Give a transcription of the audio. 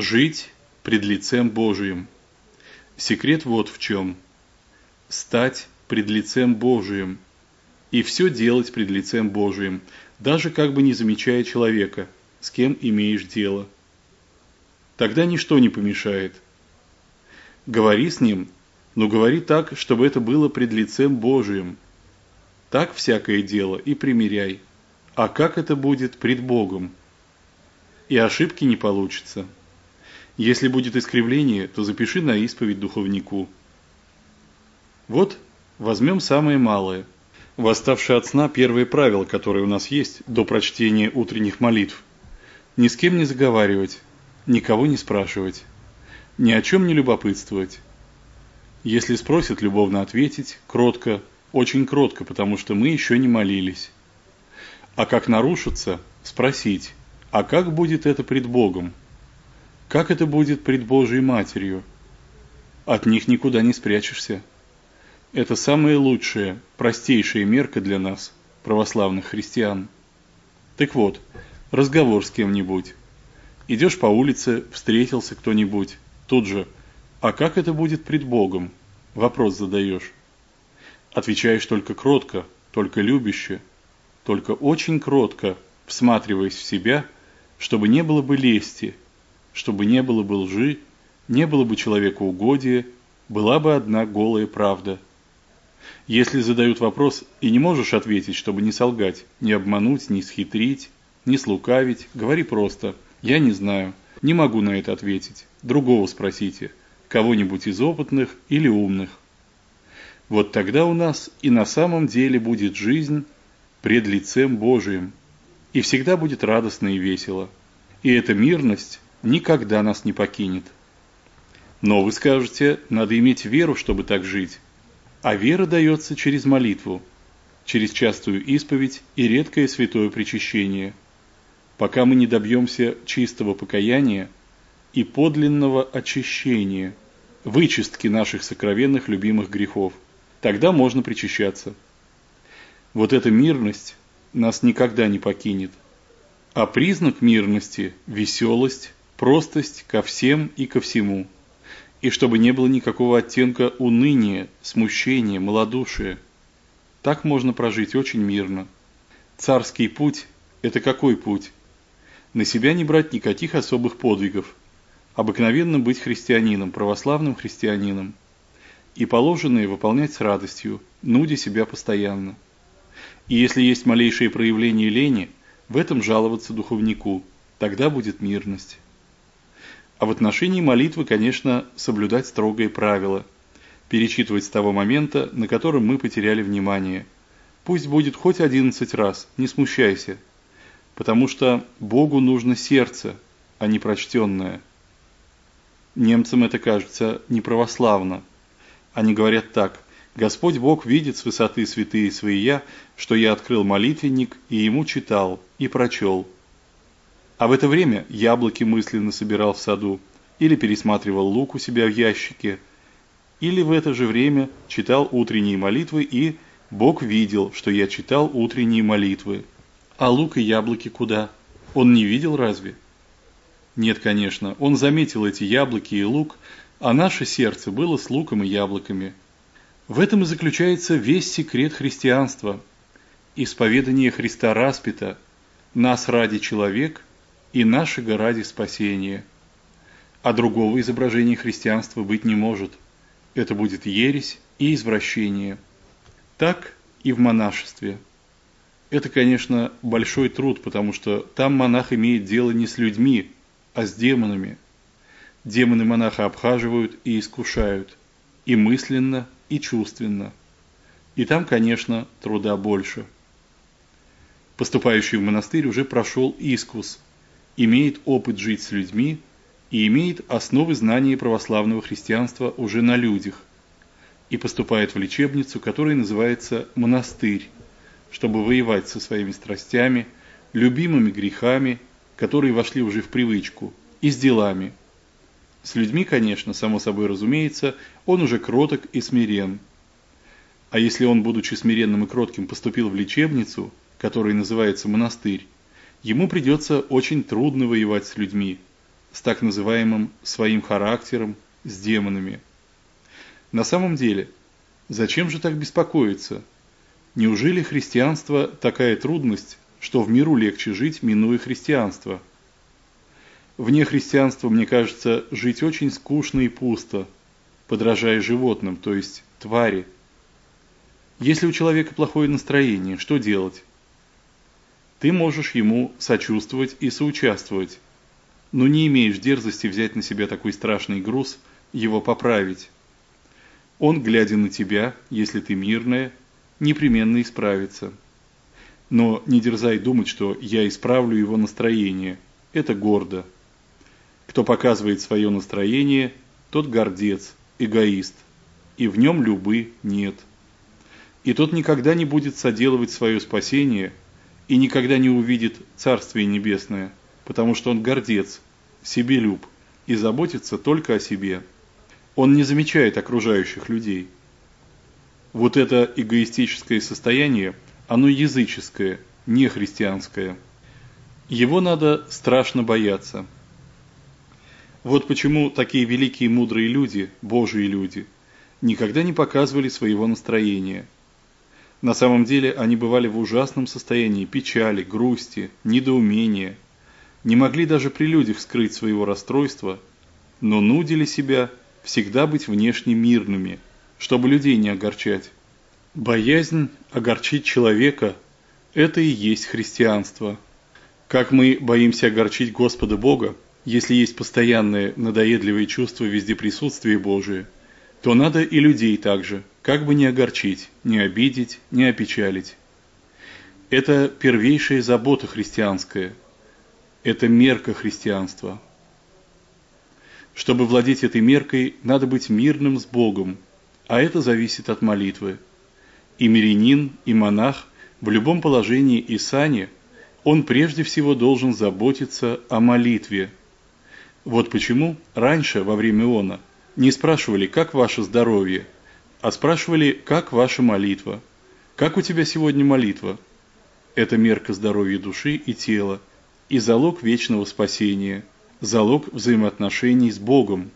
Жить пред лицем Божиим. Секрет вот в чем. Стать пред лицем Божиим. И все делать пред лицем Божиим, даже как бы не замечая человека, с кем имеешь дело. Тогда ничто не помешает. Говори с ним, но говори так, чтобы это было пред лицем Божиим. Так всякое дело и примиряй. А как это будет пред Богом? И ошибки не получится. Если будет искривление, то запиши на исповедь духовнику. Вот возьмем самое малое. Восставшее от сна первое правило, которое у нас есть до прочтения утренних молитв. Ни с кем не заговаривать, никого не спрашивать, ни о чем не любопытствовать. Если спросят, любовно ответить, кротко, очень кротко, потому что мы еще не молились. А как нарушится, спросить, а как будет это пред Богом? Как это будет пред Божией Матерью? От них никуда не спрячешься. Это самая лучшая, простейшая мерка для нас, православных христиан. Так вот, разговор с кем-нибудь. Идешь по улице, встретился кто-нибудь, тут же, а как это будет пред Богом? Вопрос задаешь. Отвечаешь только кротко, только любяще, только очень кротко, всматриваясь в себя, чтобы не было бы лести, чтобы не было бы лжи, не было бы человеку угодия, была бы одна голая правда. Если задают вопрос и не можешь ответить, чтобы не солгать, не обмануть, не схитрить, не слукавить, говори просто «я не знаю, не могу на это ответить, другого спросите, кого-нибудь из опытных или умных». Вот тогда у нас и на самом деле будет жизнь пред лицем Божиим, и всегда будет радостно и весело. И эта мирность никогда нас не покинет. Но вы скажете, надо иметь веру, чтобы так жить. А вера дается через молитву, через частую исповедь и редкое святое причащение. Пока мы не добьемся чистого покаяния и подлинного очищения, вычистки наших сокровенных любимых грехов, тогда можно причащаться. Вот эта мирность нас никогда не покинет. А признак мирности – веселость, простость ко всем и ко всему. И чтобы не было никакого оттенка уныния, смущения, малодушия. Так можно прожить очень мирно. Царский путь – это какой путь? На себя не брать никаких особых подвигов. Обыкновенно быть христианином, православным христианином. И положенное выполнять с радостью, нудя себя постоянно. И если есть малейшие проявления лени, в этом жаловаться духовнику, тогда будет мирность. А в отношении молитвы, конечно, соблюдать строгое правило. Перечитывать с того момента, на котором мы потеряли внимание. Пусть будет хоть одиннадцать раз, не смущайся. Потому что Богу нужно сердце, а не прочтенное. Немцам это кажется неправославно. Они говорят так. Господь Бог видит с высоты святые свои я, что я открыл молитвенник и ему читал, и прочел. А в это время яблоки мысленно собирал в саду, или пересматривал лук у себя в ящике, или в это же время читал утренние молитвы и Бог видел, что я читал утренние молитвы. А лук и яблоки куда? Он не видел разве? Нет, конечно, он заметил эти яблоки и лук, а наше сердце было с луком и яблоками. В этом и заключается весь секрет христианства. Исповедание Христа распято, нас ради человек, и нашего ради спасения. А другого изображения христианства быть не может. Это будет ересь и извращение. Так и в монашестве. Это, конечно, большой труд, потому что там монах имеет дело не с людьми, а с демонами. Демоны монаха обхаживают и искушают, и мысленно, и чувственно. И там, конечно, труда больше. Поступающий в монастырь уже прошел искус – имеет опыт жить с людьми и имеет основы знания православного христианства уже на людях и поступает в лечебницу, которая называется монастырь, чтобы воевать со своими страстями, любимыми грехами, которые вошли уже в привычку, и с делами. С людьми, конечно, само собой разумеется, он уже кроток и смирен. А если он, будучи смиренным и кротким, поступил в лечебницу, которая называется монастырь, ему придется очень трудно воевать с людьми, с так называемым своим характером, с демонами. На самом деле, зачем же так беспокоиться? Неужели христианство такая трудность, что в миру легче жить, минуя христианство? Вне христианства, мне кажется, жить очень скучно и пусто, подражая животным, то есть твари. Если у человека плохое настроение, что делать? Ты можешь ему сочувствовать и соучаствовать, но не имеешь дерзости взять на себя такой страшный груз, его поправить. Он, глядя на тебя, если ты мирная, непременно исправится. Но не дерзай думать, что я исправлю его настроение. Это гордо. Кто показывает свое настроение, тот гордец, эгоист, и в нем любы нет. И тот никогда не будет соделывать свое спасение и никогда не увидит Царствие Небесное, потому что он гордец, себелюб и заботится только о себе. Он не замечает окружающих людей. Вот это эгоистическое состояние, оно языческое, не христианское. Его надо страшно бояться. Вот почему такие великие мудрые люди, Божьи люди, никогда не показывали своего настроения. На самом деле они бывали в ужасном состоянии печали, грусти, недоумения, не могли даже при людях скрыть своего расстройства, но нудили себя всегда быть внешне мирными, чтобы людей не огорчать. Боязнь огорчить человека – это и есть христианство. Как мы боимся огорчить Господа Бога, если есть постоянное надоедливое чувство везде присутствия Божия, то надо и людей также, как бы не огорчить, не обидеть, не опечалить. Это первейшая забота христианская – это мерка христианства. Чтобы владеть этой меркой, надо быть мирным с Богом, а это зависит от молитвы. И мирянин, и монах в любом положении и сане, он прежде всего должен заботиться о молитве. Вот почему раньше, во время Иона, не спрашивали, как ваше здоровье, а спрашивали, как ваша молитва. Как у тебя сегодня молитва? Это мерка здоровья души и тела, и залог вечного спасения, залог взаимоотношений с Богом.